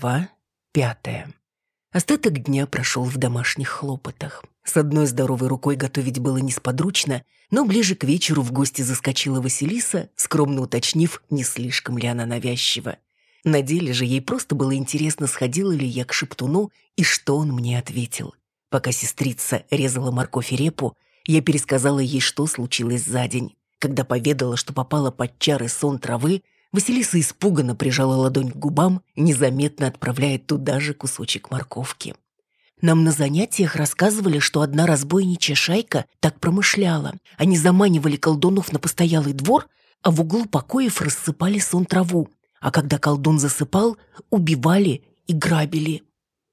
Глава пятая. Остаток дня прошел в домашних хлопотах. С одной здоровой рукой готовить было несподручно, но ближе к вечеру в гости заскочила Василиса, скромно уточнив, не слишком ли она навязчива. На деле же ей просто было интересно, сходила ли я к Шептуну и что он мне ответил. Пока сестрица резала морковь и репу, я пересказала ей, что случилось за день. Когда поведала, что попала под чары сон травы, Василиса испуганно прижала ладонь к губам, незаметно отправляя туда же кусочек морковки. Нам на занятиях рассказывали, что одна разбойничья шайка так промышляла. Они заманивали колдунов на постоялый двор, а в углу покоев рассыпали сон траву. А когда колдун засыпал, убивали и грабили.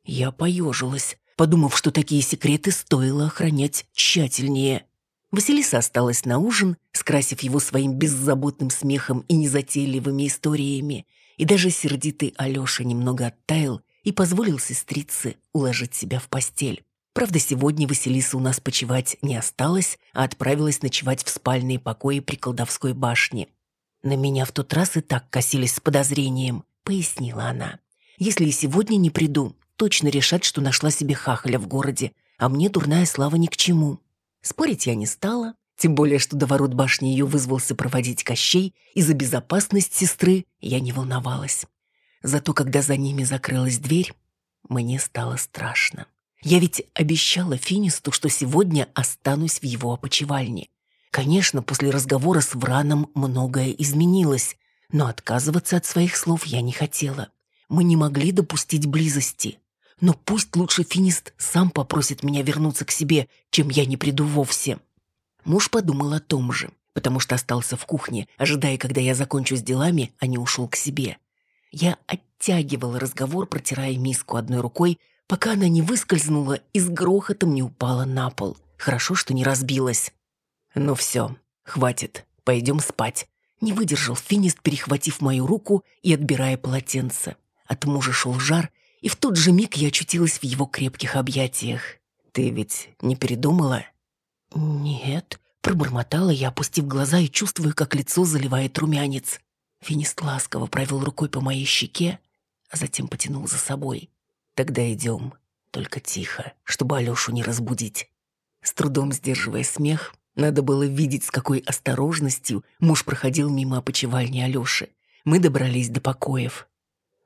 Я поежилась, подумав, что такие секреты стоило охранять тщательнее. Василиса осталась на ужин, скрасив его своим беззаботным смехом и незатейливыми историями, и даже сердитый Алёша немного оттаял и позволил сестрице уложить себя в постель. Правда, сегодня Василиса у нас почевать не осталась, а отправилась ночевать в спальные покои при колдовской башне. «На меня в тот раз и так косились с подозрением», — пояснила она. «Если и сегодня не приду, точно решат, что нашла себе хахаля в городе, а мне дурная слава ни к чему». Спорить я не стала, тем более, что до ворот башни ее вызвался проводить Кощей, и за безопасность сестры я не волновалась. Зато когда за ними закрылась дверь, мне стало страшно. Я ведь обещала Финисту, что сегодня останусь в его опочивальне. Конечно, после разговора с Враном многое изменилось, но отказываться от своих слов я не хотела. Мы не могли допустить близости но пусть лучше Финист сам попросит меня вернуться к себе, чем я не приду вовсе. Муж подумал о том же, потому что остался в кухне, ожидая, когда я закончу с делами, а не ушел к себе. Я оттягивала разговор, протирая миску одной рукой, пока она не выскользнула и с грохотом не упала на пол. Хорошо, что не разбилась. Ну все, хватит, пойдем спать. Не выдержал Финист, перехватив мою руку и отбирая полотенце. От мужа шел жар, и в тот же миг я очутилась в его крепких объятиях. «Ты ведь не передумала?» «Нет», — пробормотала я, опустив глаза и чувствуя, как лицо заливает румянец. Финист ласково провел рукой по моей щеке, а затем потянул за собой. «Тогда идем, только тихо, чтобы Алешу не разбудить». С трудом сдерживая смех, надо было видеть, с какой осторожностью муж проходил мимо опочивальни Алёши. Мы добрались до покоев.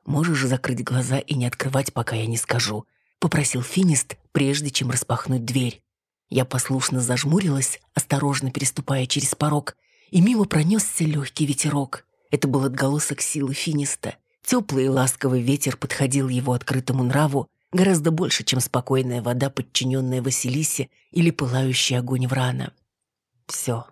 «Можешь закрыть глаза и не открывать, пока я не скажу», — попросил Финист, прежде чем распахнуть дверь. Я послушно зажмурилась, осторожно переступая через порог, и мимо пронесся легкий ветерок. Это был отголосок силы Финиста. Теплый и ласковый ветер подходил его открытому нраву гораздо больше, чем спокойная вода, подчиненная Василисе или пылающий огонь Врана. «Все,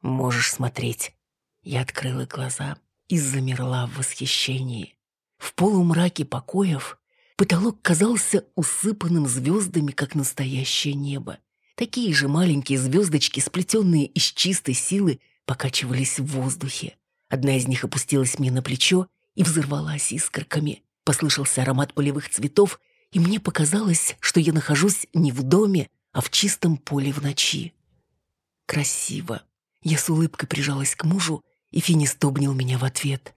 можешь смотреть». Я открыла глаза и замерла в восхищении. В полумраке покоев потолок казался усыпанным звездами, как настоящее небо. Такие же маленькие звездочки, сплетенные из чистой силы, покачивались в воздухе. Одна из них опустилась мне на плечо и взорвалась искорками. Послышался аромат полевых цветов, и мне показалось, что я нахожусь не в доме, а в чистом поле в ночи. Красиво. Я с улыбкой прижалась к мужу, и Финист обнял меня в ответ.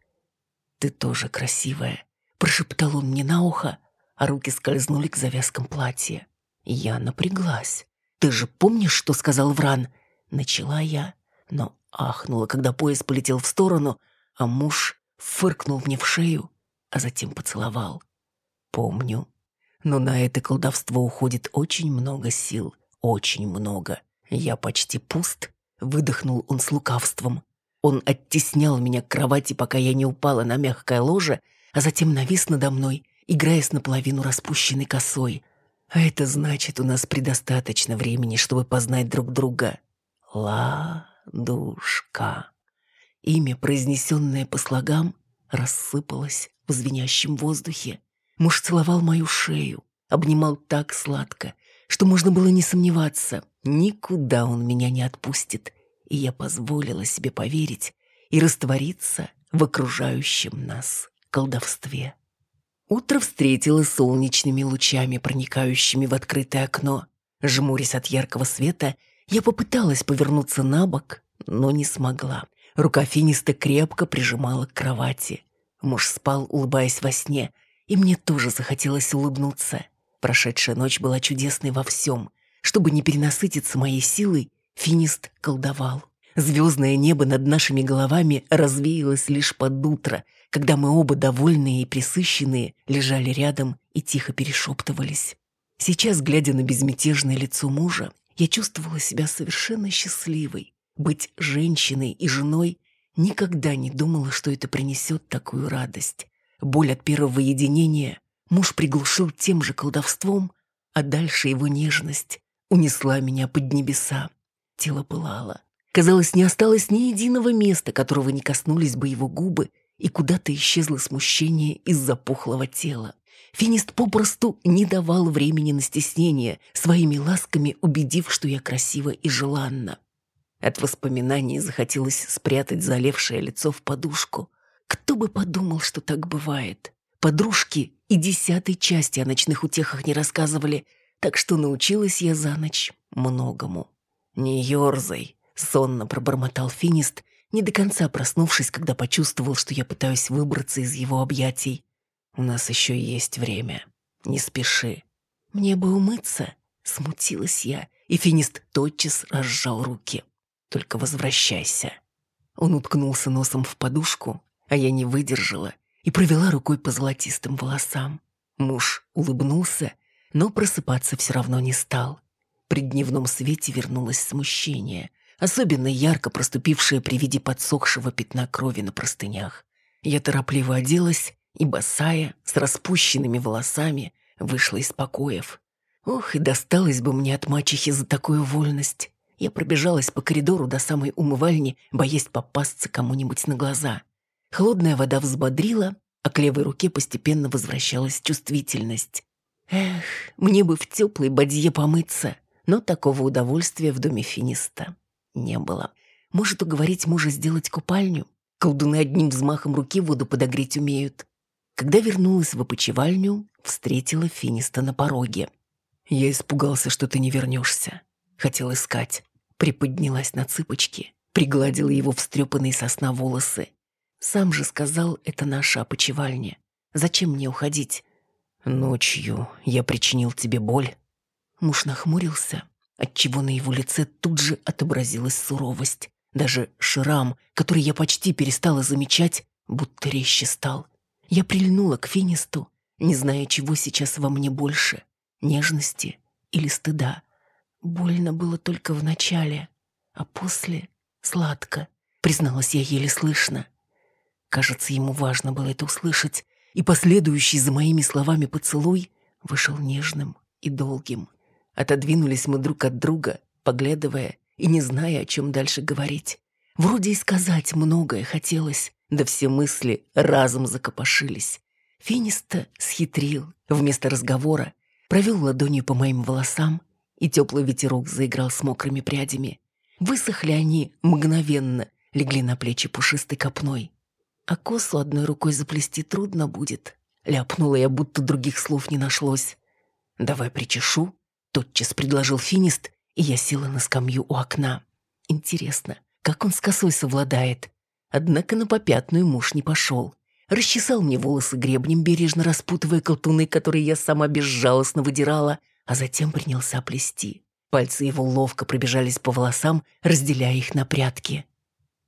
«Ты тоже красивая», — прошептал он мне на ухо, а руки скользнули к завязкам платья. Я напряглась. «Ты же помнишь, что сказал Вран?» Начала я, но ахнула, когда пояс полетел в сторону, а муж фыркнул мне в шею, а затем поцеловал. «Помню. Но на это колдовство уходит очень много сил, очень много. Я почти пуст», — выдохнул он с лукавством. Он оттеснял меня к кровати, пока я не упала на мягкое ложе, а затем навис надо мной, играя с наполовину распущенной косой. А это значит, у нас предостаточно времени, чтобы познать друг друга. Ладушка. Имя, произнесенное по слогам, рассыпалось в звенящем воздухе. Муж целовал мою шею, обнимал так сладко, что можно было не сомневаться, никуда он меня не отпустит и я позволила себе поверить и раствориться в окружающем нас колдовстве. Утро встретило солнечными лучами, проникающими в открытое окно. Жмурясь от яркого света, я попыталась повернуться на бок, но не смогла. Рука Финиста крепко прижимала к кровати. Муж спал, улыбаясь во сне, и мне тоже захотелось улыбнуться. Прошедшая ночь была чудесной во всем. Чтобы не перенасытиться моей силой, финист колдовал. Звездное небо над нашими головами развеялось лишь под утро, когда мы оба довольные и присыщенные лежали рядом и тихо перешептывались. Сейчас, глядя на безмятежное лицо мужа, я чувствовала себя совершенно счастливой. Быть женщиной и женой никогда не думала, что это принесет такую радость. Боль от первого единения муж приглушил тем же колдовством, а дальше его нежность унесла меня под небеса. Тело пылало. Казалось, не осталось ни единого места, которого не коснулись бы его губы, и куда-то исчезло смущение из-за пухлого тела. Финист попросту не давал времени на стеснение, своими ласками убедив, что я красива и желанна. От воспоминаний захотелось спрятать залевшее лицо в подушку. Кто бы подумал, что так бывает. Подружки и десятой части о ночных утехах не рассказывали, так что научилась я за ночь многому. «Не ерзай», — сонно пробормотал Финист, не до конца проснувшись, когда почувствовал, что я пытаюсь выбраться из его объятий. У нас еще есть время. Не спеши. Мне бы умыться, смутилась я, и финист тотчас разжал руки. Только возвращайся. Он уткнулся носом в подушку, а я не выдержала и провела рукой по золотистым волосам. Муж улыбнулся, но просыпаться все равно не стал. При дневном свете вернулось смущение, особенно ярко проступившее при виде подсохшего пятна крови на простынях. Я торопливо оделась и босая, с распущенными волосами, вышла из покоев. Ох, и досталось бы мне от мачехи за такую вольность. Я пробежалась по коридору до самой умывальни, боясь попасться кому-нибудь на глаза. Холодная вода взбодрила, а к левой руке постепенно возвращалась чувствительность. Эх, мне бы в теплой бадье помыться, но такого удовольствия в доме финиста не было. Может уговорить мужа сделать купальню? Колдуны одним взмахом руки воду подогреть умеют. Когда вернулась в опочивальню, встретила Финиста на пороге. Я испугался, что ты не вернешься. Хотел искать. Приподнялась на цыпочки, пригладила его встрепанные сосна волосы. Сам же сказал, это наша опочивальня. Зачем мне уходить? Ночью я причинил тебе боль. Муж нахмурился, отчего на его лице тут же отобразилась суровость. Даже шрам, который я почти перестала замечать, будто резче стал. Я прильнула к Финисту, не зная, чего сейчас во мне больше — нежности или стыда. Больно было только в начале, а после — сладко, призналась я еле слышно. Кажется, ему важно было это услышать, и последующий за моими словами поцелуй вышел нежным и долгим. Отодвинулись мы друг от друга, поглядывая и не зная, о чем дальше говорить. Вроде и сказать многое хотелось, да все мысли разом закопошились. Финиста схитрил. Вместо разговора провел ладонью по моим волосам, и теплый ветерок заиграл с мокрыми прядями. Высохли они мгновенно, легли на плечи пушистой копной. А косу одной рукой заплести трудно будет. Ляпнула я, будто других слов не нашлось. «Давай причешу», — тотчас предложил финист, и я села на скамью у окна. Интересно, как он с косой совладает? Однако на попятную муж не пошел. Расчесал мне волосы гребнем, бережно распутывая колтуны, которые я сама безжалостно выдирала, а затем принялся плести. Пальцы его ловко пробежались по волосам, разделяя их на прятки.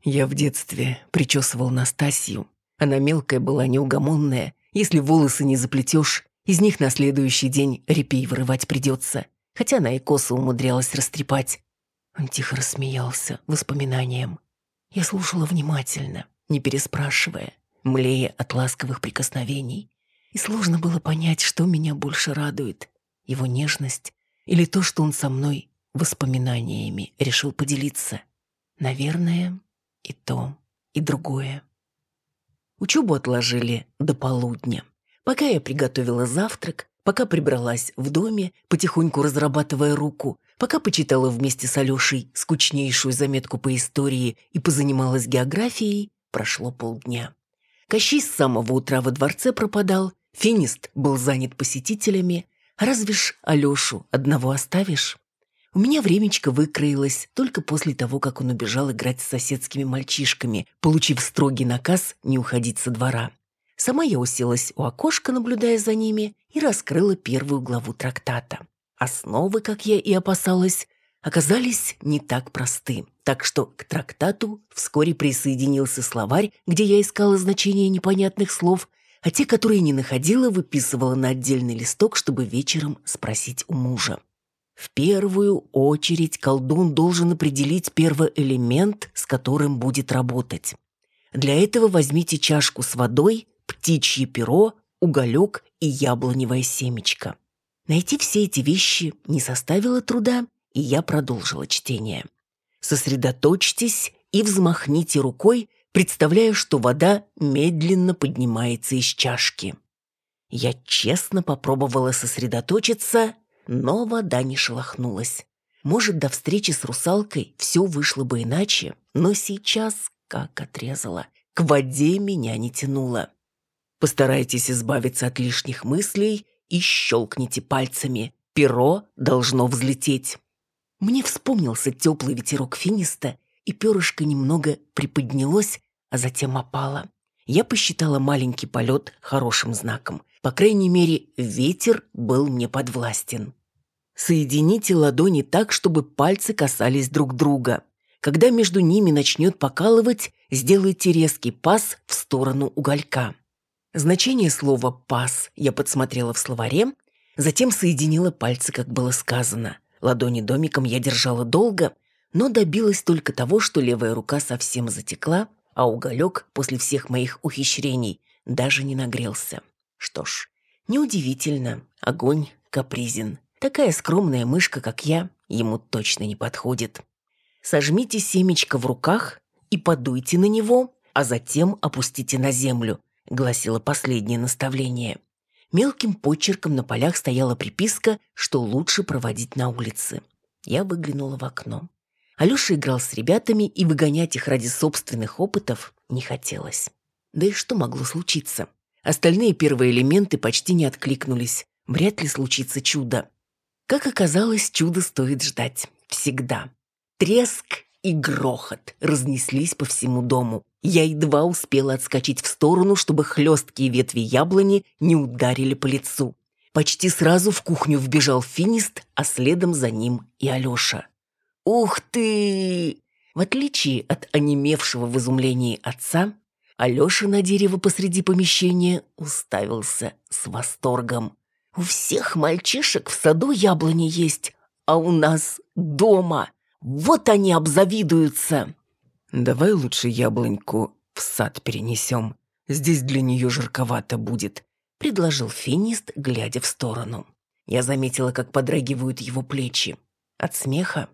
Я в детстве причесывал Настасью. Она мелкая была, неугомонная. Если волосы не заплетешь, из них на следующий день репей вырывать придется. Хотя она и косу умудрялась растрепать. Он тихо рассмеялся воспоминанием. Я слушала внимательно, не переспрашивая, млея от ласковых прикосновений. И сложно было понять, что меня больше радует — его нежность или то, что он со мной воспоминаниями решил поделиться. Наверное, и то, и другое. Учебу отложили до полудня. Пока я приготовила завтрак, пока прибралась в доме, потихоньку разрабатывая руку, Пока почитала вместе с Алешей скучнейшую заметку по истории и позанималась географией, прошло полдня. Кощей с самого утра во дворце пропадал, Финист был занят посетителями, разве ж Алешу одного оставишь? У меня времечко выкроилось только после того, как он убежал играть с соседскими мальчишками, получив строгий наказ не уходить со двора. Сама я уселась у окошка, наблюдая за ними, и раскрыла первую главу трактата. Основы, как я и опасалась, оказались не так просты, так что к трактату вскоре присоединился словарь, где я искала значения непонятных слов, а те, которые не находила, выписывала на отдельный листок, чтобы вечером спросить у мужа. В первую очередь колдун должен определить первый элемент, с которым будет работать. Для этого возьмите чашку с водой, птичье перо, уголек и яблоневое семечко. Найти все эти вещи не составило труда, и я продолжила чтение. Сосредоточьтесь и взмахните рукой, представляя, что вода медленно поднимается из чашки. Я честно попробовала сосредоточиться, но вода не шелохнулась. Может, до встречи с русалкой все вышло бы иначе, но сейчас как отрезала. К воде меня не тянуло. Постарайтесь избавиться от лишних мыслей и щелкните пальцами. Перо должно взлететь. Мне вспомнился теплый ветерок финиста, и перышко немного приподнялось, а затем опало. Я посчитала маленький полет хорошим знаком. По крайней мере, ветер был мне подвластен. Соедините ладони так, чтобы пальцы касались друг друга. Когда между ними начнет покалывать, сделайте резкий пас в сторону уголька. Значение слова «пас» я подсмотрела в словаре, затем соединила пальцы, как было сказано. Ладони домиком я держала долго, но добилась только того, что левая рука совсем затекла, а уголек после всех моих ухищрений даже не нагрелся. Что ж, неудивительно, огонь капризен. Такая скромная мышка, как я, ему точно не подходит. Сожмите семечко в руках и подуйте на него, а затем опустите на землю, гласило последнее наставление. Мелким почерком на полях стояла приписка, что лучше проводить на улице. Я выглянула в окно. Алёша играл с ребятами, и выгонять их ради собственных опытов не хотелось. Да и что могло случиться? Остальные первые элементы почти не откликнулись. Вряд ли случится чудо. Как оказалось, чудо стоит ждать. Всегда. Треск и грохот разнеслись по всему дому. Я едва успела отскочить в сторону, чтобы хлесткие ветви яблони не ударили по лицу. Почти сразу в кухню вбежал финист, а следом за ним и Алёша. «Ух ты!» В отличие от онемевшего в изумлении отца, Алёша на дерево посреди помещения уставился с восторгом. «У всех мальчишек в саду яблони есть, а у нас дома!» Вот они обзавидуются!» «Давай лучше яблоньку в сад перенесем. Здесь для нее жарковато будет», — предложил финист, глядя в сторону. Я заметила, как подрагивают его плечи. От смеха.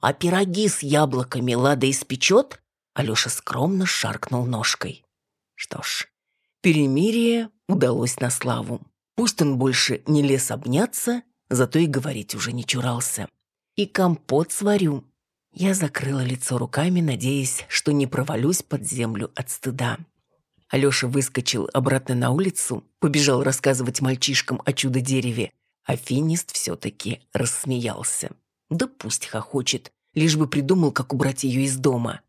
«А пироги с яблоками Лада испечет?» Алеша скромно шаркнул ножкой. Что ж, перемирие удалось на славу. Пусть он больше не лез обняться, зато и говорить уже не чурался и компот сварю». Я закрыла лицо руками, надеясь, что не провалюсь под землю от стыда. Алёша выскочил обратно на улицу, побежал рассказывать мальчишкам о чудо-дереве, а финист все-таки рассмеялся. Да пусть хохочет, лишь бы придумал, как убрать ее из дома.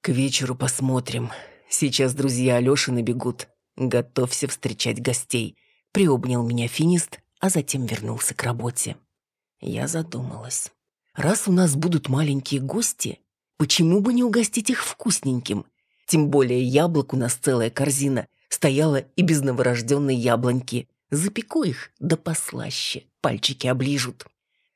К вечеру посмотрим. Сейчас друзья Алёши набегут. Готовься встречать гостей. Приобнял меня финист, а затем вернулся к работе. Я задумалась. Раз у нас будут маленькие гости, почему бы не угостить их вкусненьким? Тем более яблок у нас целая корзина, стояла и без новорожденной яблоньки. Запеку их, да послаще, пальчики оближут.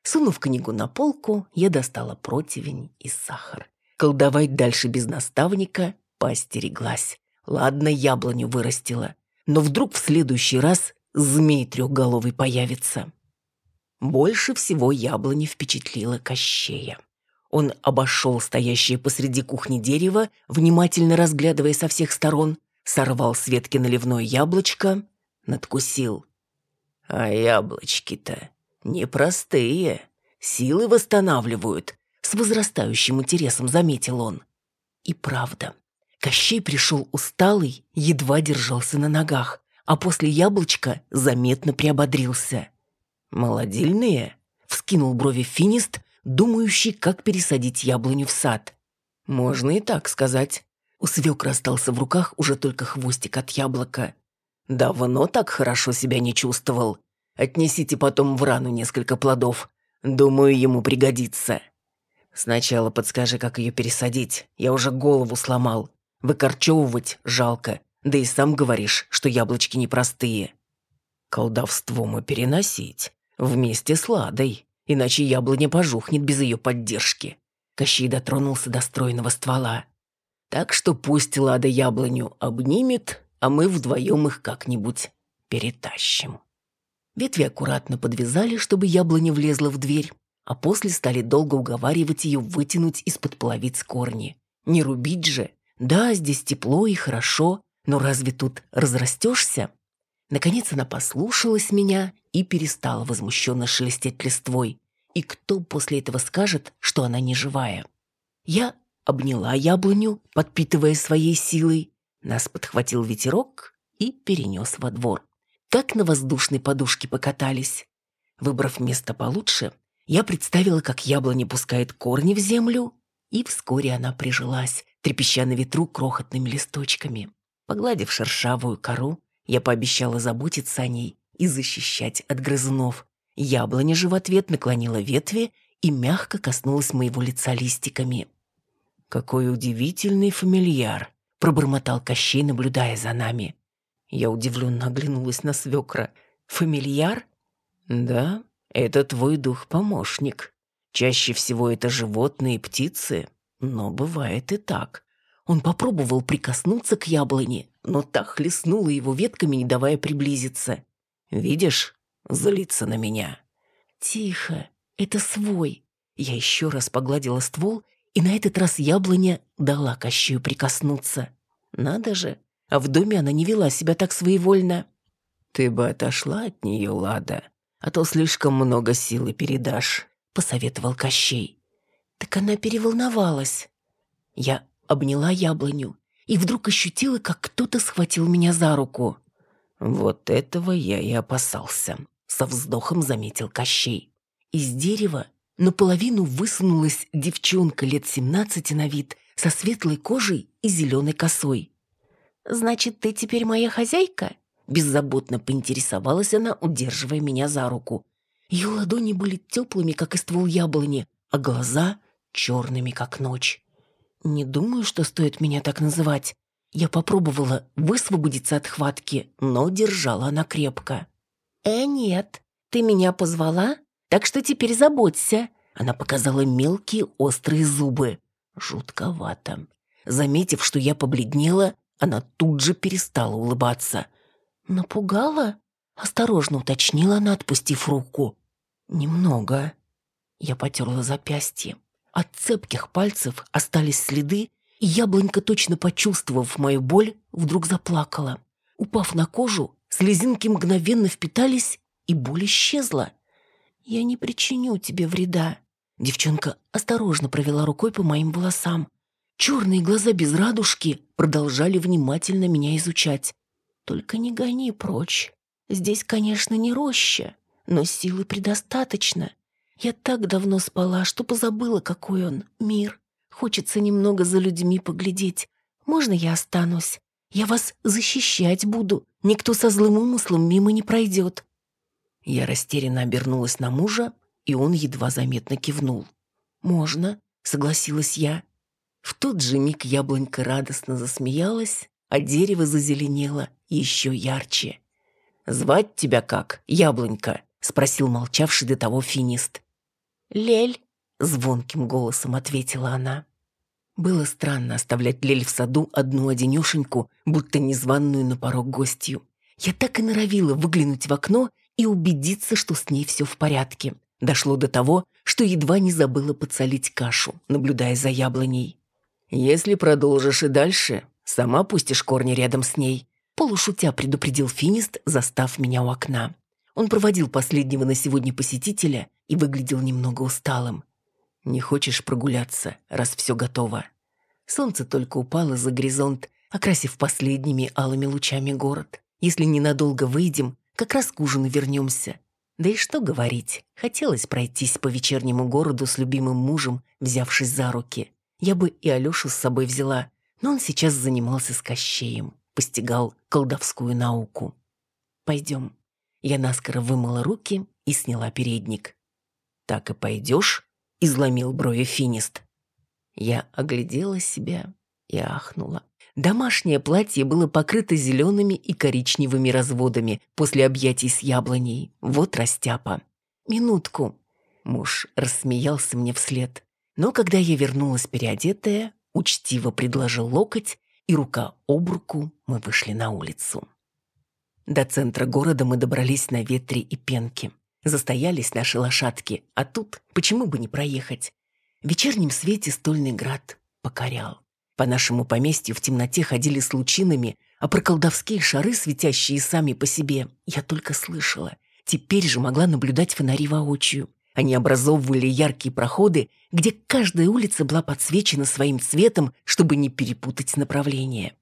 Сунув книгу на полку, я достала противень и сахар. Колдовать дальше без наставника поостереглась. Ладно, яблоню вырастила. Но вдруг в следующий раз змей трехголовый появится. Больше всего яблони впечатлила Кощея. Он обошел стоящее посреди кухни дерево, внимательно разглядывая со всех сторон, сорвал с ветки наливное яблочко, надкусил. «А яблочки-то непростые, силы восстанавливают», с возрастающим интересом заметил он. И правда, Кощей пришел усталый, едва держался на ногах, а после яблочка заметно приободрился. «Молодильные?» — вскинул брови финист, думающий, как пересадить яблоню в сад. «Можно и так сказать». У свекра остался в руках уже только хвостик от яблока. Давно так хорошо себя не чувствовал. Отнесите потом в рану несколько плодов. Думаю, ему пригодится. Сначала подскажи, как ее пересадить. Я уже голову сломал. Выкорчевывать жалко. Да и сам говоришь, что яблочки непростые. Колдовством и переносить. Вместе с Ладой. Иначе яблоня пожухнет без ее поддержки. Кощей дотронулся до стройного ствола. Так что пусть Лада яблоню обнимет, а мы вдвоем их как-нибудь перетащим. Ветви аккуратно подвязали, чтобы яблоня влезла в дверь, а после стали долго уговаривать ее вытянуть из-под половиц корни. Не рубить же. Да, здесь тепло и хорошо, но разве тут разрастешься? Наконец она послушалась меня и перестала возмущенно шелестеть листвой. И кто после этого скажет, что она не живая? Я обняла яблоню, подпитывая своей силой. Нас подхватил ветерок и перенес во двор как на воздушной подушке покатались. Выбрав место получше, я представила, как яблоня пускает корни в землю, и вскоре она прижилась, трепеща на ветру крохотными листочками. Погладив шершавую кору, я пообещала заботиться о ней и защищать от грызунов. Яблоня же в ответ наклонила ветви и мягко коснулась моего лица листиками. «Какой удивительный фамильяр!» — пробормотал Кощей, наблюдая за нами. Я удивленно оглянулась на свекра. «Фамильяр?» «Да, это твой дух-помощник. Чаще всего это животные и птицы, но бывает и так». Он попробовал прикоснуться к яблоне, но так хлестнула его ветками, не давая приблизиться. «Видишь? Злится на меня». «Тихо, это свой». Я еще раз погладила ствол, и на этот раз яблоня дала Кощею прикоснуться. Надо же, а в доме она не вела себя так своевольно. «Ты бы отошла от нее, Лада, а то слишком много силы передашь», — посоветовал Кощей. Так она переволновалась. Я обняла яблоню и вдруг ощутила, как кто-то схватил меня за руку. «Вот этого я и опасался», — со вздохом заметил Кощей. Из дерева наполовину высунулась девчонка лет семнадцати на вид со светлой кожей и зеленой косой. «Значит, ты теперь моя хозяйка?» Беззаботно поинтересовалась она, удерживая меня за руку. Ее ладони были теплыми, как и ствол яблони, а глаза черными, как ночь. Не думаю, что стоит меня так называть. Я попробовала высвободиться от хватки, но держала она крепко. «Э, нет, ты меня позвала, так что теперь заботься». Она показала мелкие острые зубы. Жутковато. Заметив, что я побледнела, она тут же перестала улыбаться. «Напугала?» — осторожно уточнила она, отпустив руку. «Немного». Я потерла запястье. От цепких пальцев остались следы, и яблонька, точно почувствовав мою боль, вдруг заплакала. Упав на кожу, слезинки мгновенно впитались, и боль исчезла. «Я не причиню тебе вреда». Девчонка осторожно провела рукой по моим волосам. Черные глаза без радужки продолжали внимательно меня изучать. «Только не гони прочь. Здесь, конечно, не роща, но силы предостаточно. Я так давно спала, что позабыла, какой он мир. Хочется немного за людьми поглядеть. Можно я останусь? Я вас защищать буду. Никто со злым умыслом мимо не пройдет». Я растерянно обернулась на мужа, и он едва заметно кивнул. «Можно», — согласилась я. В тот же миг яблонька радостно засмеялась, а дерево зазеленело еще ярче. «Звать тебя как, яблонька?» — спросил молчавший до того финист. «Лель», — звонким голосом ответила она. Было странно оставлять Лель в саду одну-одинешеньку, будто незваную на порог гостью. Я так и норовила выглянуть в окно и убедиться, что с ней все в порядке. Дошло до того, что едва не забыла подсолить кашу, наблюдая за яблоней. «Если продолжишь и дальше, сама пустишь корни рядом с ней», полушутя предупредил Финист, застав меня у окна. Он проводил последнего на сегодня посетителя и выглядел немного усталым. «Не хочешь прогуляться, раз все готово?» Солнце только упало за горизонт, окрасив последними алыми лучами город. Если ненадолго выйдем, как раз к ужину вернемся. Да и что говорить, хотелось пройтись по вечернему городу с любимым мужем, взявшись за руки. Я бы и Алёшу с собой взяла, но он сейчас занимался с Кощеем, постигал колдовскую науку. Пойдем». Я наскоро вымыла руки и сняла передник. «Так и пойдешь?» — изломил брови финист. Я оглядела себя и ахнула. Домашнее платье было покрыто зелеными и коричневыми разводами после объятий с яблоней. Вот растяпа. «Минутку». Муж рассмеялся мне вслед. Но когда я вернулась переодетая, учтиво предложил локоть, и рука об руку мы вышли на улицу. До центра города мы добрались на ветре и пенке. Застоялись наши лошадки, а тут почему бы не проехать? В вечернем свете стольный град покорял. По нашему поместью в темноте ходили с лучинами, а про колдовские шары, светящие сами по себе, я только слышала. Теперь же могла наблюдать фонари воочию. Они образовывали яркие проходы, где каждая улица была подсвечена своим цветом, чтобы не перепутать направление.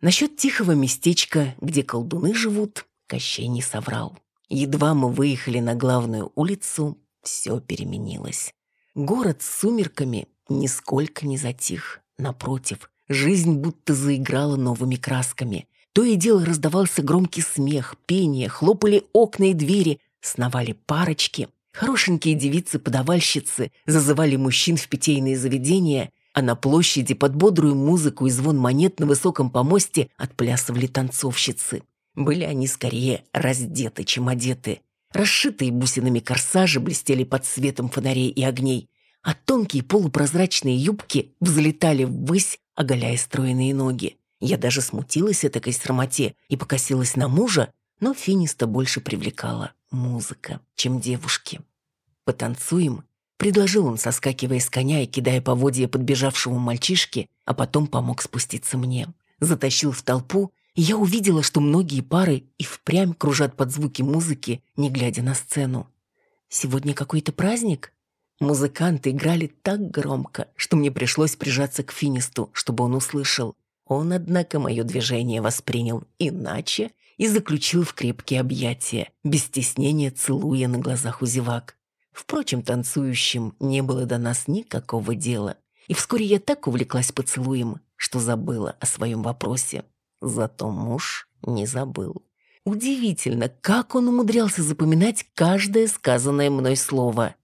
Насчет тихого местечка, где колдуны живут, Кощей не соврал. Едва мы выехали на главную улицу, все переменилось. Город с сумерками нисколько не затих. Напротив, жизнь будто заиграла новыми красками. То и дело раздавался громкий смех, пение, хлопали окна и двери, сновали парочки. Хорошенькие девицы-подавальщицы зазывали мужчин в питейные заведения, а на площади под бодрую музыку и звон монет на высоком помосте отплясывали танцовщицы. Были они скорее раздеты, чем одеты. Расшитые бусинами корсажи блестели под светом фонарей и огней, а тонкие полупрозрачные юбки взлетали ввысь, оголяя стройные ноги. Я даже смутилась этакой срамоте и покосилась на мужа, но Финиста больше привлекала музыка, чем девушки. «Потанцуем?» — предложил он, соскакивая с коня и кидая поводья подбежавшему мальчишке, а потом помог спуститься мне. Затащил в толпу я увидела, что многие пары и впрямь кружат под звуки музыки, не глядя на сцену. Сегодня какой-то праздник? Музыканты играли так громко, что мне пришлось прижаться к Финисту, чтобы он услышал. Он, однако, мое движение воспринял иначе и заключил в крепкие объятия, без стеснения целуя на глазах у зевак. Впрочем, танцующим не было до нас никакого дела, и вскоре я так увлеклась поцелуем, что забыла о своем вопросе. Зато муж не забыл. Удивительно, как он умудрялся запоминать каждое сказанное мной слово.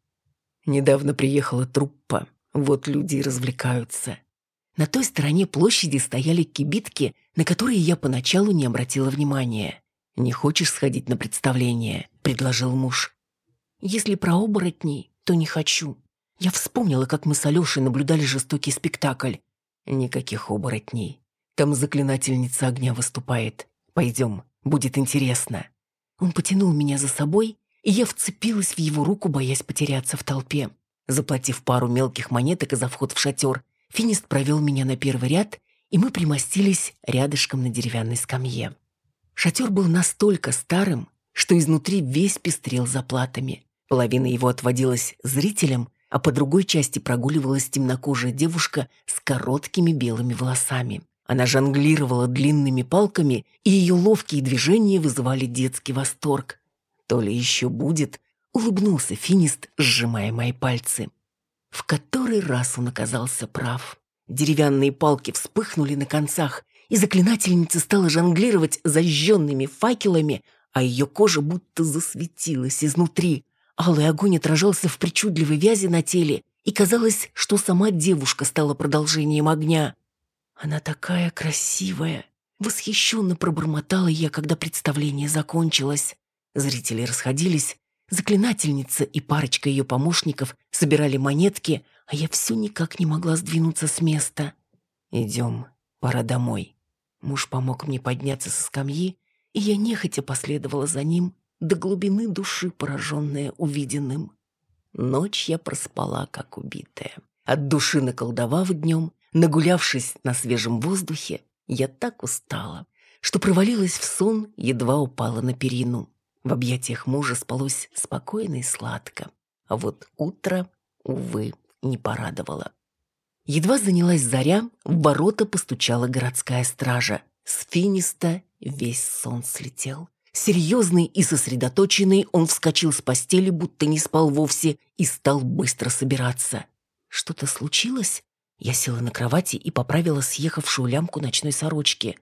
Недавно приехала труппа, вот люди и развлекаются. На той стороне площади стояли кибитки, на которые я поначалу не обратила внимания. «Не хочешь сходить на представление?» – предложил муж. «Если про оборотней, то не хочу. Я вспомнила, как мы с Алешей наблюдали жестокий спектакль. Никаких оборотней. Там заклинательница огня выступает. Пойдем, будет интересно». Он потянул меня за собой, и я вцепилась в его руку, боясь потеряться в толпе. Заплатив пару мелких монеток за вход в шатер, Финист провел меня на первый ряд, и мы примостились рядышком на деревянной скамье. Шатер был настолько старым, что изнутри весь пестрел заплатами. Половина его отводилась зрителям, а по другой части прогуливалась темнокожая девушка с короткими белыми волосами. Она жонглировала длинными палками, и ее ловкие движения вызывали детский восторг. То ли еще будет, улыбнулся финист, сжимая мои пальцы. В который раз он оказался прав. Деревянные палки вспыхнули на концах, и заклинательница стала жонглировать зажженными факелами, а ее кожа будто засветилась изнутри. Алый огонь отражался в причудливой вязи на теле, и казалось, что сама девушка стала продолжением огня. Она такая красивая. Восхищенно пробормотала я, когда представление закончилось. Зрители расходились. Заклинательница и парочка ее помощников собирали монетки, а я все никак не могла сдвинуться с места. «Идем, пора домой». Муж помог мне подняться со скамьи, и я нехотя последовала за ним, до глубины души пораженная увиденным. Ночь я проспала, как убитая. От души наколдовав днем, Нагулявшись на свежем воздухе, я так устала, что провалилась в сон, едва упала на перину. В объятиях мужа спалось спокойно и сладко. А вот утро, увы, не порадовало. Едва занялась заря, в ворота постучала городская стража. С финиста весь сон слетел. Серьезный и сосредоточенный, он вскочил с постели, будто не спал вовсе, и стал быстро собираться. Что-то случилось? Я села на кровати и поправила съехавшую лямку ночной сорочки.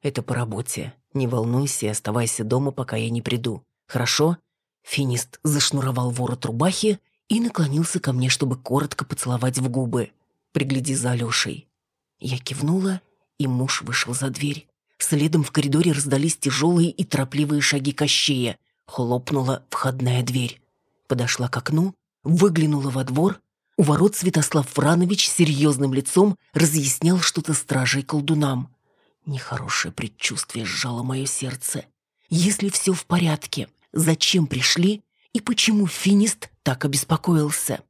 Это по работе. Не волнуйся и оставайся дома, пока я не приду. Хорошо?» Финист зашнуровал ворот рубахи и наклонился ко мне, чтобы коротко поцеловать в губы. «Пригляди за Алешей». Я кивнула, и муж вышел за дверь. Следом в коридоре раздались тяжелые и торопливые шаги Кощея. Хлопнула входная дверь. Подошла к окну, выглянула во двор. У ворот Святослав Франович серьезным лицом разъяснял что-то стражей колдунам. Нехорошее предчувствие сжало мое сердце. Если все в порядке, зачем пришли и почему финист так обеспокоился?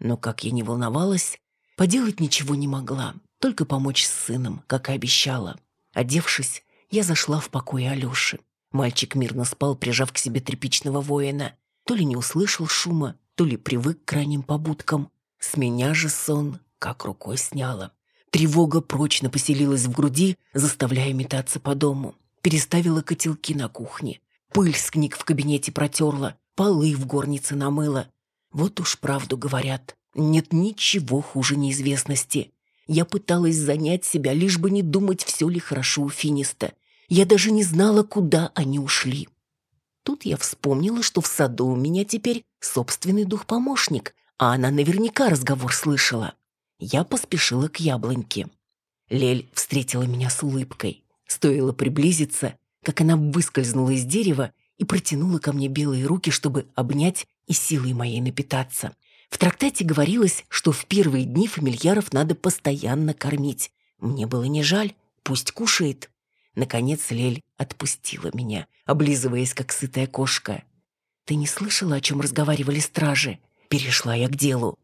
Но как я не волновалась, поделать ничего не могла, только помочь с сыном, как и обещала. Одевшись, я зашла в покой Алёши. Мальчик мирно спал, прижав к себе тряпичного воина. То ли не услышал шума, то ли привык к ранним побудкам. С меня же сон как рукой сняло. Тревога прочно поселилась в груди, заставляя метаться по дому. Переставила котелки на кухне. Пыль с книг в кабинете протерла, полы в горнице намыла. Вот уж правду говорят, нет ничего хуже неизвестности. Я пыталась занять себя, лишь бы не думать, все ли хорошо у Финиста. Я даже не знала, куда они ушли. Тут я вспомнила, что в саду у меня теперь собственный дух-помощник, а она наверняка разговор слышала. Я поспешила к яблоньке. Лель встретила меня с улыбкой. Стоило приблизиться, как она выскользнула из дерева и протянула ко мне белые руки, чтобы обнять и силой моей напитаться. В трактате говорилось, что в первые дни фамильяров надо постоянно кормить. Мне было не жаль, пусть кушает. Наконец Лель отпустила меня, облизываясь, как сытая кошка. «Ты не слышала, о чем разговаривали стражи?» Перешла я к делу.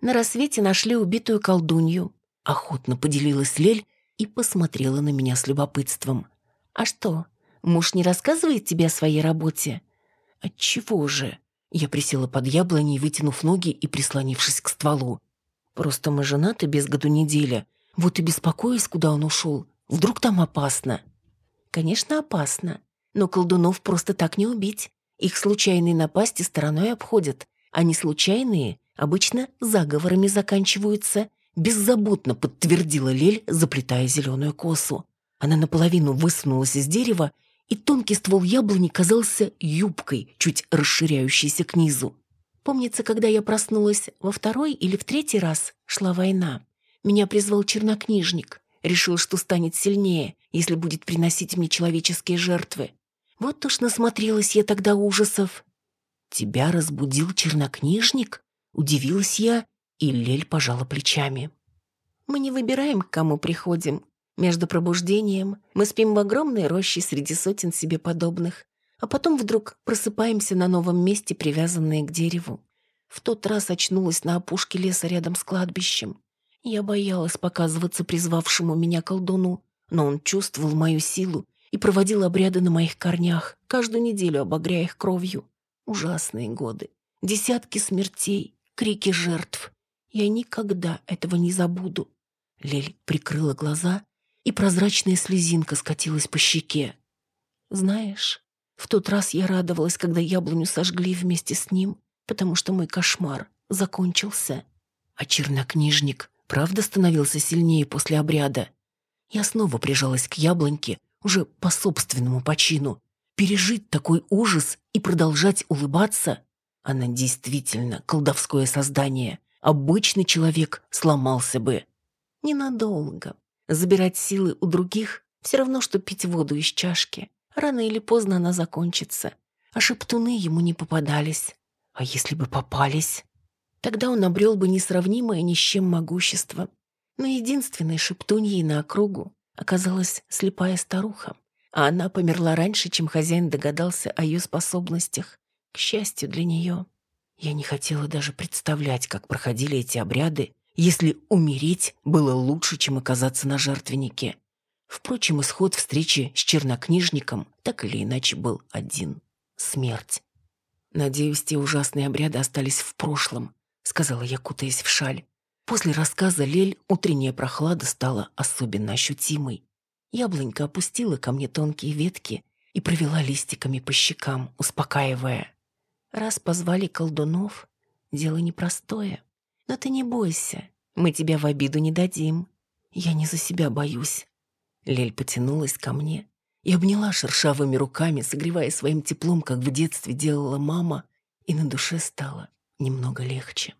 На рассвете нашли убитую колдунью. Охотно поделилась Лель и посмотрела на меня с любопытством. «А что, муж не рассказывает тебе о своей работе?» «Отчего же?» Я присела под яблоней, вытянув ноги и прислонившись к стволу. «Просто мы женаты без году неделя. Вот и беспокоюсь, куда он ушел. Вдруг там опасно?» «Конечно, опасно. Но колдунов просто так не убить. Их случайные напасти стороной обходят, а не случайные обычно заговорами заканчиваются, беззаботно подтвердила Лель, заплетая зеленую косу. Она наполовину высунулась из дерева, и тонкий ствол яблони казался юбкой, чуть расширяющейся к низу. Помнится, когда я проснулась во второй или в третий раз, шла война. Меня призвал чернокнижник. Решил, что станет сильнее, если будет приносить мне человеческие жертвы. Вот уж насмотрелась я тогда ужасов. «Тебя разбудил чернокнижник?» Удивилась я, и Лель пожала плечами. «Мы не выбираем, к кому приходим. Между пробуждением мы спим в огромной роще среди сотен себе подобных, а потом вдруг просыпаемся на новом месте, привязанные к дереву. В тот раз очнулась на опушке леса рядом с кладбищем. Я боялась показываться призвавшему меня колдуну, но он чувствовал мою силу и проводил обряды на моих корнях, каждую неделю обогряя их кровью. Ужасные годы. Десятки смертей, крики жертв. Я никогда этого не забуду. Лель прикрыла глаза, и прозрачная слезинка скатилась по щеке. Знаешь, в тот раз я радовалась, когда яблоню сожгли вместе с ним, потому что мой кошмар закончился. А чернокнижник правда становился сильнее после обряда. Я снова прижалась к яблоньке, уже по собственному почину. Пережить такой ужас и продолжать улыбаться она действительно колдовское создание. Обычный человек сломался бы. Ненадолго. Забирать силы у других все равно, что пить воду из чашки. Рано или поздно она закончится. А шептуны ему не попадались. А если бы попались? Тогда он обрел бы несравнимое ни с чем могущество. Но единственной шептуньей на округу оказалась слепая старуха. А она померла раньше, чем хозяин догадался о ее способностях. К счастью для нее, я не хотела даже представлять, как проходили эти обряды, если умереть было лучше, чем оказаться на жертвеннике. Впрочем, исход встречи с чернокнижником так или иначе был один — смерть. «Надеюсь, те ужасные обряды остались в прошлом», — сказала я, кутаясь в шаль. После рассказа Лель утренняя прохлада стала особенно ощутимой. Яблонька опустила ко мне тонкие ветки и провела листиками по щекам, успокаивая. Раз позвали колдунов, дело непростое. Но ты не бойся, мы тебя в обиду не дадим. Я не за себя боюсь. Лель потянулась ко мне и обняла шершавыми руками, согревая своим теплом, как в детстве делала мама, и на душе стало немного легче.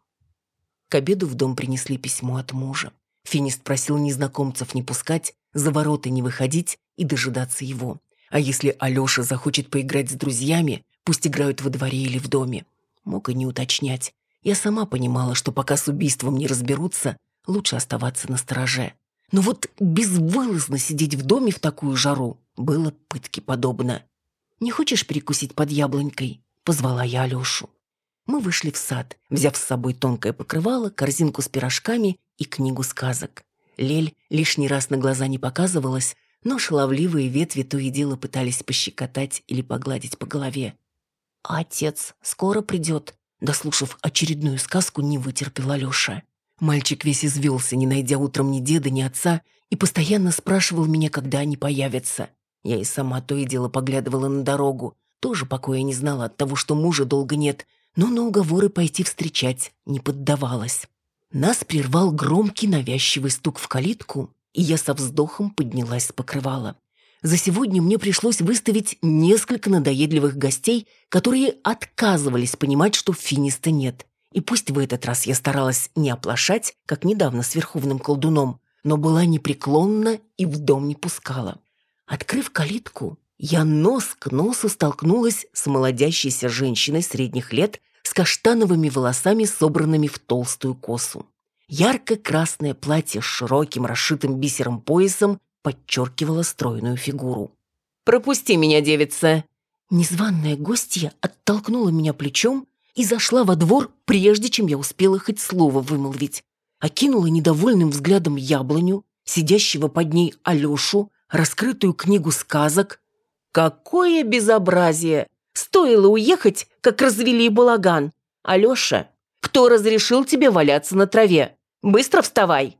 К обеду в дом принесли письмо от мужа. Финист просил незнакомцев не пускать, за ворота не выходить и дожидаться его. А если Алёша захочет поиграть с друзьями, пусть играют во дворе или в доме. Мог и не уточнять. Я сама понимала, что пока с убийством не разберутся, лучше оставаться на стороже. Но вот безвылазно сидеть в доме в такую жару было пытке подобно. «Не хочешь перекусить под яблонькой?» – позвала я Алёшу. Мы вышли в сад, взяв с собой тонкое покрывало, корзинку с пирожками и книгу сказок. Лель лишний раз на глаза не показывалась, но шаловливые ветви то и дело пытались пощекотать или погладить по голове. «А отец скоро придет?» Дослушав очередную сказку, не вытерпел Алёша. Мальчик весь извелся, не найдя утром ни деда, ни отца, и постоянно спрашивал меня, когда они появятся. Я и сама то и дело поглядывала на дорогу. Тоже покоя не знала от того, что мужа долго нет, но на уговоры пойти встречать не поддавалась. Нас прервал громкий навязчивый стук в калитку, и я со вздохом поднялась с покрывала. За сегодня мне пришлось выставить несколько надоедливых гостей, которые отказывались понимать, что финиста нет. И пусть в этот раз я старалась не оплошать, как недавно с верховным колдуном, но была непреклонна и в дом не пускала. Открыв калитку, я нос к носу столкнулась с молодящейся женщиной средних лет с каштановыми волосами, собранными в толстую косу. Ярко-красное платье с широким расшитым бисером поясом подчеркивало стройную фигуру. «Пропусти меня, девица!» Незваная гостья оттолкнула меня плечом и зашла во двор, прежде чем я успела хоть слово вымолвить. Окинула недовольным взглядом яблоню, сидящего под ней Алешу, раскрытую книгу сказок. «Какое безобразие! Стоило уехать, как развели балаган. Алёша, кто разрешил тебе валяться на траве? Быстро вставай!»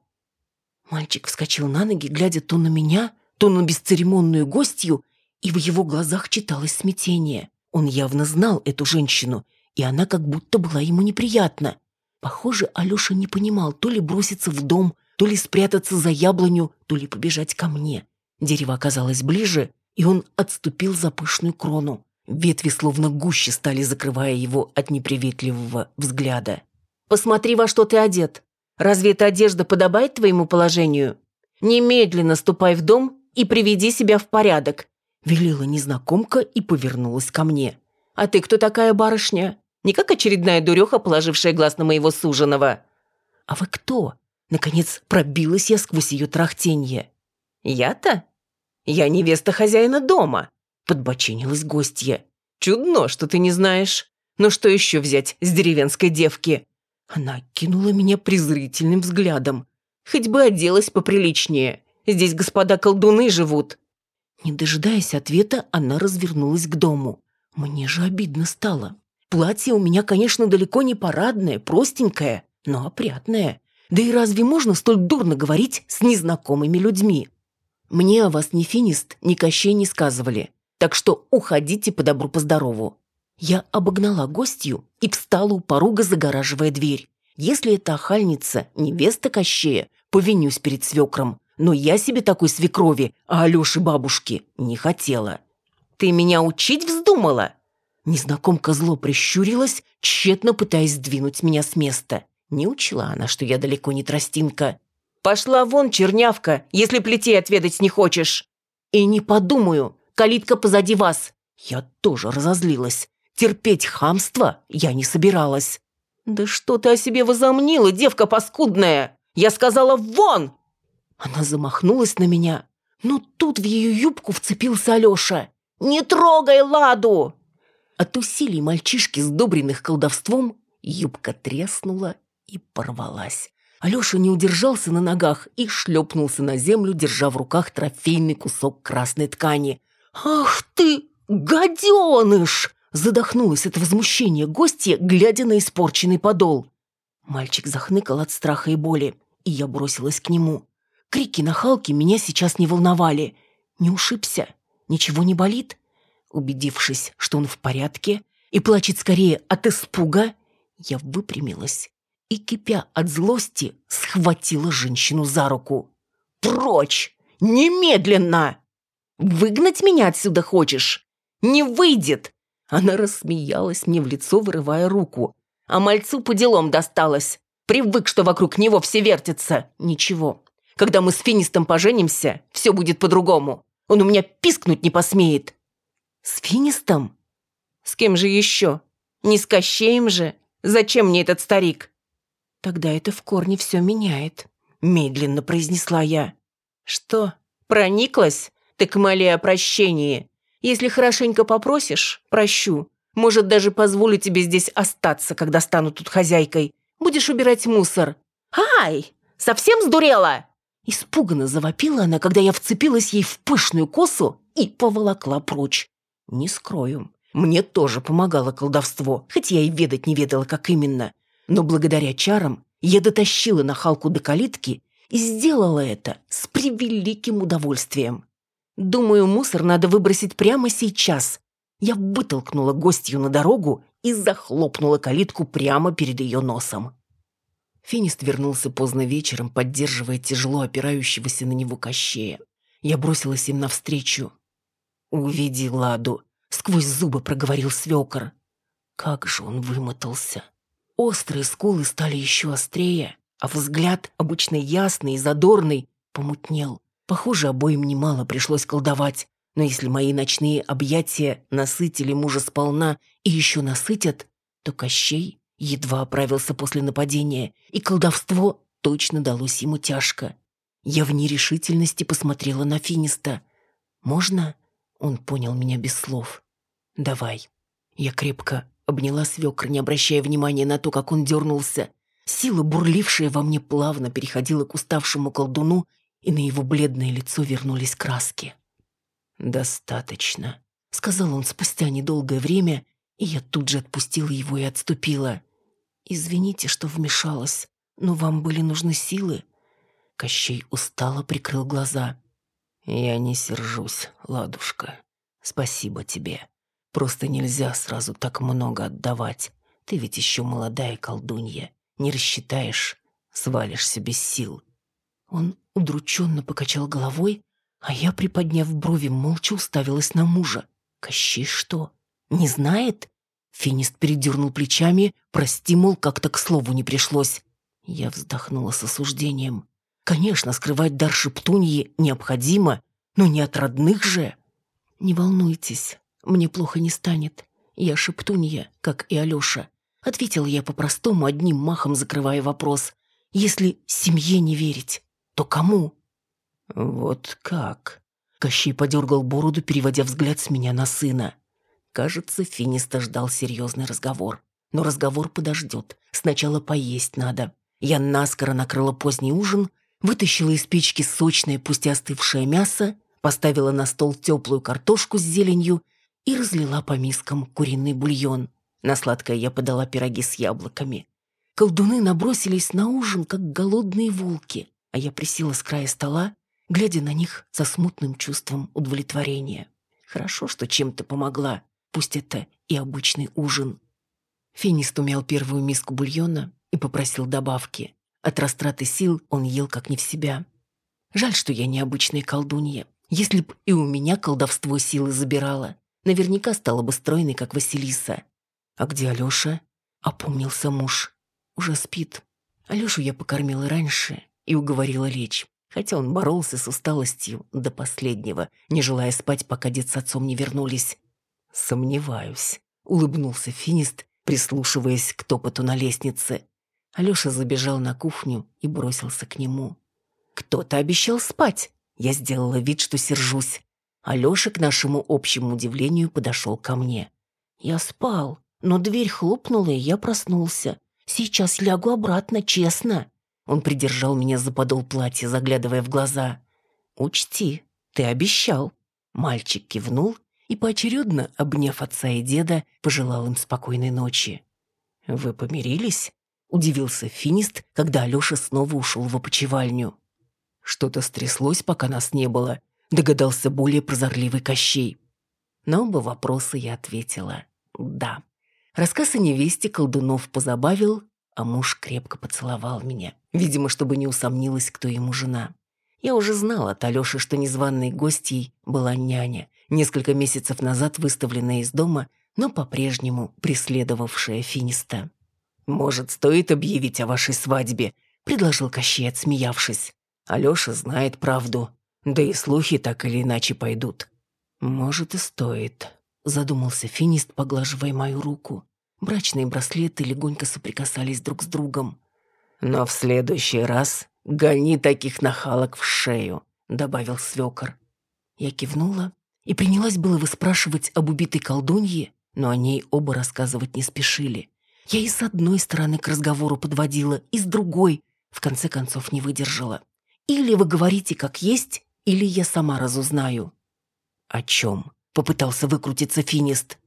Мальчик вскочил на ноги, глядя то на меня, то на бесцеремонную гостью, и в его глазах читалось смятение. Он явно знал эту женщину, и она как будто была ему неприятна. Похоже, Алёша не понимал, то ли броситься в дом, то ли спрятаться за яблоню, то ли побежать ко мне. Дерево оказалось ближе, и он отступил за пышную крону. Ветви словно гуще стали, закрывая его от неприветливого взгляда. «Посмотри, во что ты одет. Разве эта одежда подобает твоему положению? Немедленно ступай в дом и приведи себя в порядок», велела незнакомка и повернулась ко мне. «А ты кто такая барышня? Не как очередная дуреха, положившая глаз на моего суженого». «А вы кто?» Наконец пробилась я сквозь ее трахтенье. «Я-то? Я невеста хозяина дома», подбочинилась гостья. «Чудно, что ты не знаешь. Но что еще взять с деревенской девки?» Она кинула меня презрительным взглядом. «Хоть бы оделась поприличнее. Здесь господа колдуны живут». Не дожидаясь ответа, она развернулась к дому. Мне же обидно стало. Платье у меня, конечно, далеко не парадное, простенькое, но опрятное. Да и разве можно столь дурно говорить с незнакомыми людьми? Мне о вас ни Финист, ни Кощей не сказывали. Так что уходите по добру, по здорову. Я обогнала гостью и встала у порога, загораживая дверь. Если это охальница, невеста Кощея, повинюсь перед свекром. Но я себе такой свекрови, а Алёши бабушки, не хотела. «Ты меня учить вздумала?» Незнакомка зло прищурилась, тщетно пытаясь сдвинуть меня с места. Не учила она, что я далеко не тростинка. «Пошла вон, чернявка, если плетей отведать не хочешь!» «И не подумаю, Калитка позади вас!» Я тоже разозлилась. Терпеть хамство я не собиралась. «Да что ты о себе возомнила, девка паскудная! Я сказала вон!» Она замахнулась на меня, но тут в ее юбку вцепился Алеша. «Не трогай Ладу!» От усилий мальчишки, сдобренных колдовством, юбка треснула и порвалась. Алеша не удержался на ногах и шлепнулся на землю, держа в руках трофейный кусок красной ткани. «Ах ты, гаденыш!» Задохнулась от возмущения гостья, глядя на испорченный подол. Мальчик захныкал от страха и боли, и я бросилась к нему. Крики нахалки меня сейчас не волновали. Не ушибся? Ничего не болит? Убедившись, что он в порядке и плачет скорее от испуга, я выпрямилась и, кипя от злости, схватила женщину за руку. «Прочь! Немедленно! Выгнать меня отсюда хочешь? Не выйдет!» Она рассмеялась мне в лицо, вырывая руку. А мальцу по делам досталось. Привык, что вокруг него все вертятся. Ничего. Когда мы с Финистом поженимся, все будет по-другому. Он у меня пискнуть не посмеет. С Финистом? С кем же еще? Не с Кощеем же? Зачем мне этот старик? Тогда это в корне все меняет. Медленно произнесла я. Что, прониклась? Так моли о прощении. Если хорошенько попросишь, прощу. Может, даже позволю тебе здесь остаться, когда стану тут хозяйкой. Будешь убирать мусор. Ай! Совсем сдурела?» Испуганно завопила она, когда я вцепилась ей в пышную косу и поволокла прочь. Не скрою, мне тоже помогало колдовство, хоть я и ведать не ведала, как именно. Но благодаря чарам я дотащила нахалку до калитки и сделала это с превеликим удовольствием. Думаю, мусор надо выбросить прямо сейчас. Я вытолкнула гостью на дорогу и захлопнула калитку прямо перед ее носом. Финист вернулся поздно вечером, поддерживая тяжело опирающегося на него кощея. Я бросилась им навстречу. «Уведи Ладу!» — сквозь зубы проговорил свекор. Как же он вымотался. Острые скулы стали еще острее, а взгляд, обычно ясный и задорный, помутнел. Похоже, обоим немало пришлось колдовать, но если мои ночные объятия насытили мужа сполна и еще насытят, то Кощей едва оправился после нападения, и колдовство точно далось ему тяжко. Я в нерешительности посмотрела на Финиста. «Можно?» Он понял меня без слов. «Давай». Я крепко обняла свекр, не обращая внимания на то, как он дернулся. Сила, бурлившая во мне, плавно переходила к уставшему колдуну и на его бледное лицо вернулись краски. «Достаточно», — сказал он спустя недолгое время, и я тут же отпустила его и отступила. «Извините, что вмешалась, но вам были нужны силы». Кощей устало прикрыл глаза. «Я не сержусь, ладушка. Спасибо тебе. Просто нельзя сразу так много отдавать. Ты ведь еще молодая колдунья. Не рассчитаешь, свалишься без сил». Он удрученно покачал головой, а я, приподняв брови, молча уставилась на мужа. Кощей что, не знает? Финист передернул плечами, прости, мол, как-то к слову не пришлось. Я вздохнула с осуждением. Конечно, скрывать дар шептуньи необходимо, но не от родных же. Не волнуйтесь, мне плохо не станет. Я шептунья, как и Алёша. Ответила я по-простому, одним махом закрывая вопрос. Если семье не верить, то кому? Вот как? Кощей подергал бороду, переводя взгляд с меня на сына. Кажется, Финиста ждал серьезный разговор. Но разговор подождет. Сначала поесть надо. Я наскоро накрыла поздний ужин, вытащила из печки сочное, пусть остывшее мясо, поставила на стол теплую картошку с зеленью и разлила по мискам куриный бульон. На сладкое я подала пироги с яблоками. Колдуны набросились на ужин, как голодные волки а я присела с края стола, глядя на них со смутным чувством удовлетворения. Хорошо, что чем-то помогла, пусть это и обычный ужин. Финист умел первую миску бульона и попросил добавки. От растраты сил он ел как не в себя. Жаль, что я необычная колдунья. Если б и у меня колдовство силы забирало, наверняка стала бы стройной, как Василиса. А где Алёша? Опомнился муж. Уже спит. Алёшу я покормила раньше, и уговорила лечь, хотя он боролся с усталостью до последнего, не желая спать, пока дед с отцом не вернулись. «Сомневаюсь», — улыбнулся Финист, прислушиваясь к топоту на лестнице. Алёша забежал на кухню и бросился к нему. «Кто-то обещал спать!» Я сделала вид, что сержусь. Алёша, к нашему общему удивлению, подошел ко мне. «Я спал, но дверь хлопнула, и я проснулся. Сейчас лягу обратно, честно». Он придержал меня за подол платья, заглядывая в глаза. «Учти, ты обещал». Мальчик кивнул и, поочередно обняв отца и деда, пожелал им спокойной ночи. «Вы помирились?» — удивился Финист, когда Алёша снова ушел в опочивальню. «Что-то стряслось, пока нас не было», — догадался более прозорливый Кощей. На оба вопроса я ответила «да». Рассказ о невесте колдунов позабавил, а муж крепко поцеловал меня, видимо, чтобы не усомнилась, кто ему жена. Я уже знала от Алёши, что незваной гостьей была няня, несколько месяцев назад выставленная из дома, но по-прежнему преследовавшая Финиста. «Может, стоит объявить о вашей свадьбе?» — предложил Кощей, отсмеявшись. «Алёша знает правду, да и слухи так или иначе пойдут». «Может, и стоит», — задумался Финист, поглаживая мою руку. Брачные браслеты легонько соприкасались друг с другом. «Но в следующий раз гони таких нахалок в шею», — добавил свекор. Я кивнула и принялась было выспрашивать об убитой колдунье, но о ней оба рассказывать не спешили. Я и с одной стороны к разговору подводила, и с другой, в конце концов, не выдержала. Или вы говорите как есть, или я сама разузнаю. «О чем?» — попытался выкрутиться Финист.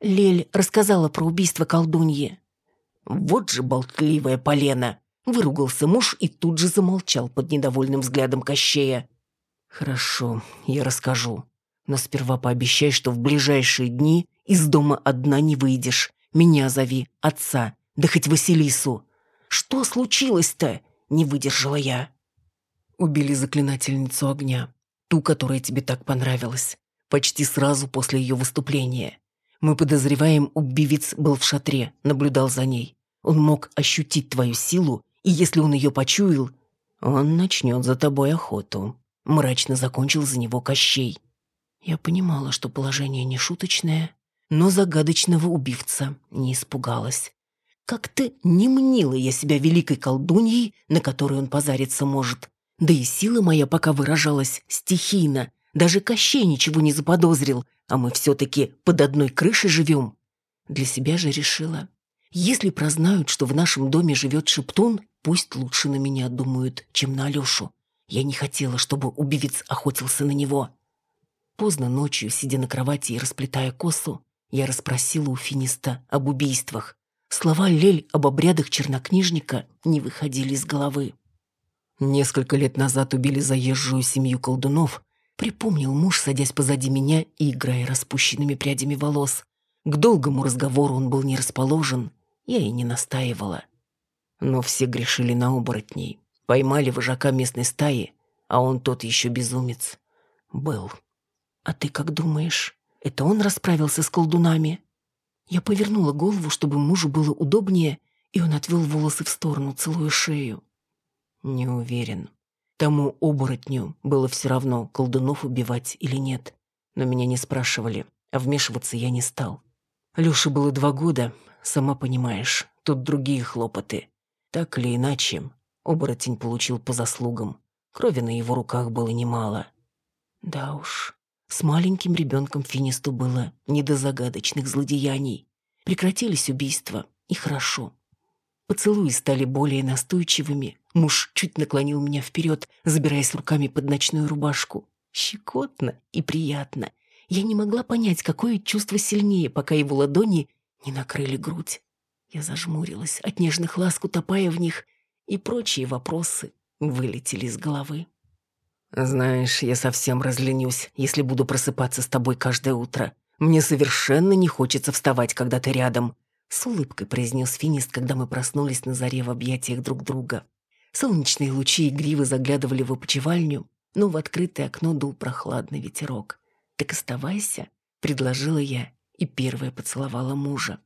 Лель рассказала про убийство колдуньи. «Вот же болтливая полена!» Выругался муж и тут же замолчал под недовольным взглядом Кощея. «Хорошо, я расскажу. Но сперва пообещай, что в ближайшие дни из дома одна не выйдешь. Меня зови, отца, да хоть Василису. Что случилось-то?» Не выдержала я. Убили заклинательницу огня. Ту, которая тебе так понравилась. Почти сразу после ее выступления. Мы подозреваем, убивец был в шатре, наблюдал за ней. Он мог ощутить твою силу и если он ее почуял, он начнет за тобой охоту. Мрачно закончил за него Кощей. Я понимала, что положение не шуточное, но загадочного убивца не испугалась. Как-то не мнила я себя великой колдуньей, на которую он позариться может. Да и сила моя пока выражалась стихийно. Даже Кощей ничего не заподозрил, а мы все-таки под одной крышей живем. Для себя же решила. Если прознают, что в нашем доме живет Шептун, Пусть лучше на меня думают, чем на Алешу. Я не хотела, чтобы убивец охотился на него. Поздно ночью, сидя на кровати и расплетая косу, я расспросила у Финиста об убийствах. Слова Лель об обрядах чернокнижника не выходили из головы. Несколько лет назад убили заезжую семью колдунов, припомнил муж, садясь позади меня и играя распущенными прядями волос. К долгому разговору он был не расположен, я и не настаивала. Но все грешили на оборотней. Поймали вожака местной стаи, а он тот еще безумец. Был. А ты как думаешь, это он расправился с колдунами? Я повернула голову, чтобы мужу было удобнее, и он отвел волосы в сторону, целуя шею. Не уверен. Тому оборотню было все равно, колдунов убивать или нет. Но меня не спрашивали, а вмешиваться я не стал. Лёше было два года, сама понимаешь, тут другие хлопоты. Так или иначе, оборотень получил по заслугам. Крови на его руках было немало. Да уж, с маленьким ребенком Финисту было не до загадочных злодеяний. Прекратились убийства, и хорошо. Поцелуи стали более настойчивыми. Муж чуть наклонил меня вперед, забираясь руками под ночную рубашку. Щекотно и приятно. Я не могла понять, какое чувство сильнее, пока его ладони не накрыли грудь. Я зажмурилась, от нежных ласк утопая в них, и прочие вопросы вылетели из головы. «Знаешь, я совсем разленюсь, если буду просыпаться с тобой каждое утро. Мне совершенно не хочется вставать, когда ты рядом», — с улыбкой произнес Финист, когда мы проснулись на заре в объятиях друг друга. Солнечные лучи игриво заглядывали в опочивальню, но в открытое окно дул прохладный ветерок. «Так оставайся», — предложила я и первая поцеловала мужа.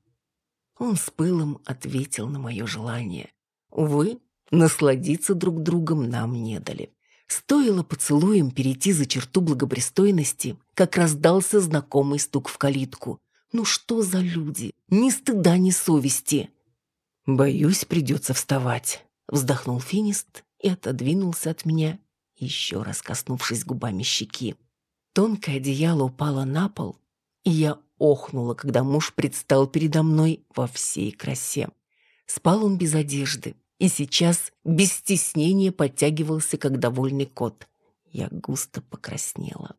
Он с пылом ответил на мое желание. Увы, насладиться друг другом нам не дали. Стоило поцелуем перейти за черту благопристойности, как раздался знакомый стук в калитку. Ну что за люди? Ни стыда, ни совести. «Боюсь, придется вставать», — вздохнул Финист и отодвинулся от меня, еще раз коснувшись губами щеки. Тонкое одеяло упало на пол, и я охнула, когда муж предстал передо мной во всей красе. Спал он без одежды и сейчас без стеснения подтягивался, как довольный кот. Я густо покраснела.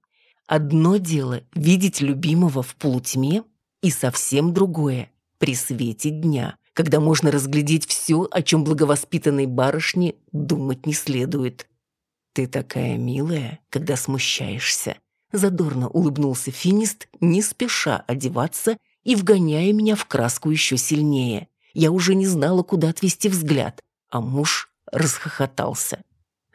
Одно дело — видеть любимого в полутьме, и совсем другое — при свете дня, когда можно разглядеть все, о чем благовоспитанной барышне думать не следует. «Ты такая милая, когда смущаешься», Задорно улыбнулся финист, не спеша одеваться и вгоняя меня в краску еще сильнее. Я уже не знала, куда отвести взгляд, а муж расхохотался.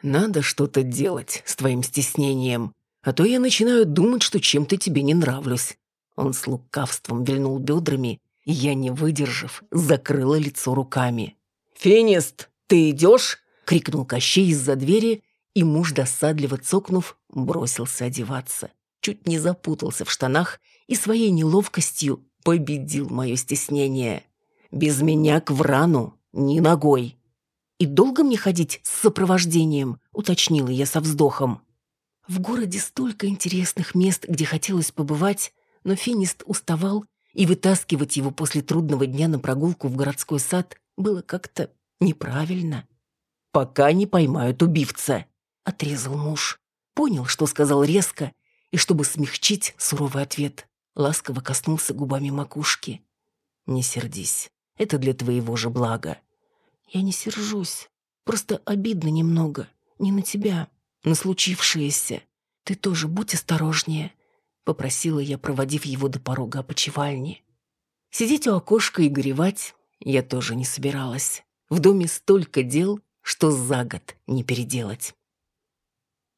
Надо что-то делать с твоим стеснением, а то я начинаю думать, что чем-то тебе не нравлюсь». Он с лукавством вильнул бедрами, я, не выдержав, закрыла лицо руками. «Финист, ты идешь?» — крикнул Кощей из-за двери, и муж, досадливо цокнув, бросился одеваться. Чуть не запутался в штанах и своей неловкостью победил мое стеснение. «Без меня к врану, ни ногой!» «И долго мне ходить с сопровождением?» — уточнила я со вздохом. В городе столько интересных мест, где хотелось побывать, но финист уставал, и вытаскивать его после трудного дня на прогулку в городской сад было как-то неправильно. «Пока не поймают убивца», — отрезал муж. Понял, что сказал резко, и чтобы смягчить суровый ответ, ласково коснулся губами макушки. «Не сердись, это для твоего же блага. Я не сержусь. Просто обидно немного. Не на тебя, на случившееся. Ты тоже будь осторожнее», — попросила я, проводив его до порога опочивальни. Сидеть у окошка и горевать я тоже не собиралась. В доме столько дел, что за год не переделать.